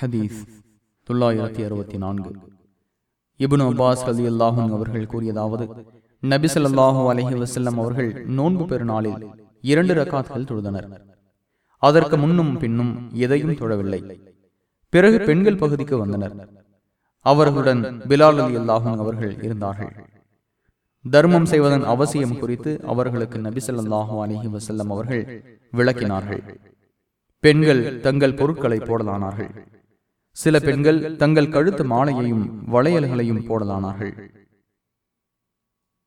ஹதீஸ் தொள்ளாயிரத்தி அறுபத்தி நான்கு. இபுன் அப்பாஸ் அலி அல்லாஹும் அவர்கள் கூறியதாவது நபிசல்லாஹூ அலஹி வசல்லம் அவர்கள் நோன்பு பெருநாளில் இரண்டு ரக்காத்துகள் தொழுதனர். அதற்கு முன்னும் பின்னும் எதையும் தொழவில்லை. பிறகு பெண்கள் பகுதிக்கு வந்தனர். அவர்களுடன் பிலால் அலி அல்லாஹும் அவர்கள் இருந்தார்கள். தர்மம் செய்வதன் அவசியம் குறித்து அவர்களுக்கு நபிசல்லாஹூ அலஹி வசல்லம் அவர்கள் விளக்கினார்கள். பெண்கள் தங்கள் பொருட்களை போடலானார்கள். சில பெண்கள் தங்கள் கழுத்து மாலையையும் வளையல்களையும் போடலானார்கள்.